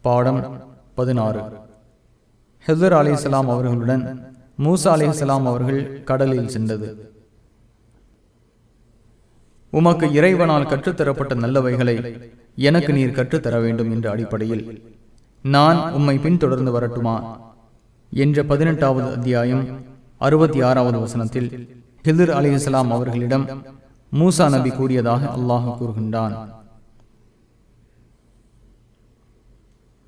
பாடம் பதினாறு. ஹெதர் அலிஸ்லாம் அவர்களுடன் மூசா அலிஸ்லாம் அவர்கள் கடலில் சென்றது. உமக்கு இறைவனால் கற்றுத்தரப்பட்ட நல்லவைகளை எனக்கு நீர் கற்றுத்தர வேண்டும் என்ற அடிப்படையில் நான் உம்மை பின்தொடர்ந்து வரட்டுமா? என்ற பதினெட்டாவது அத்தியாயம் அறுபத்தி ஆறாவது வசனத்தில் ஹிதர் அலிஸ்லாம் அவர்களிடம் மூசா நபி கூறியதாக அல்லாஹ் கூறுகின்றான்.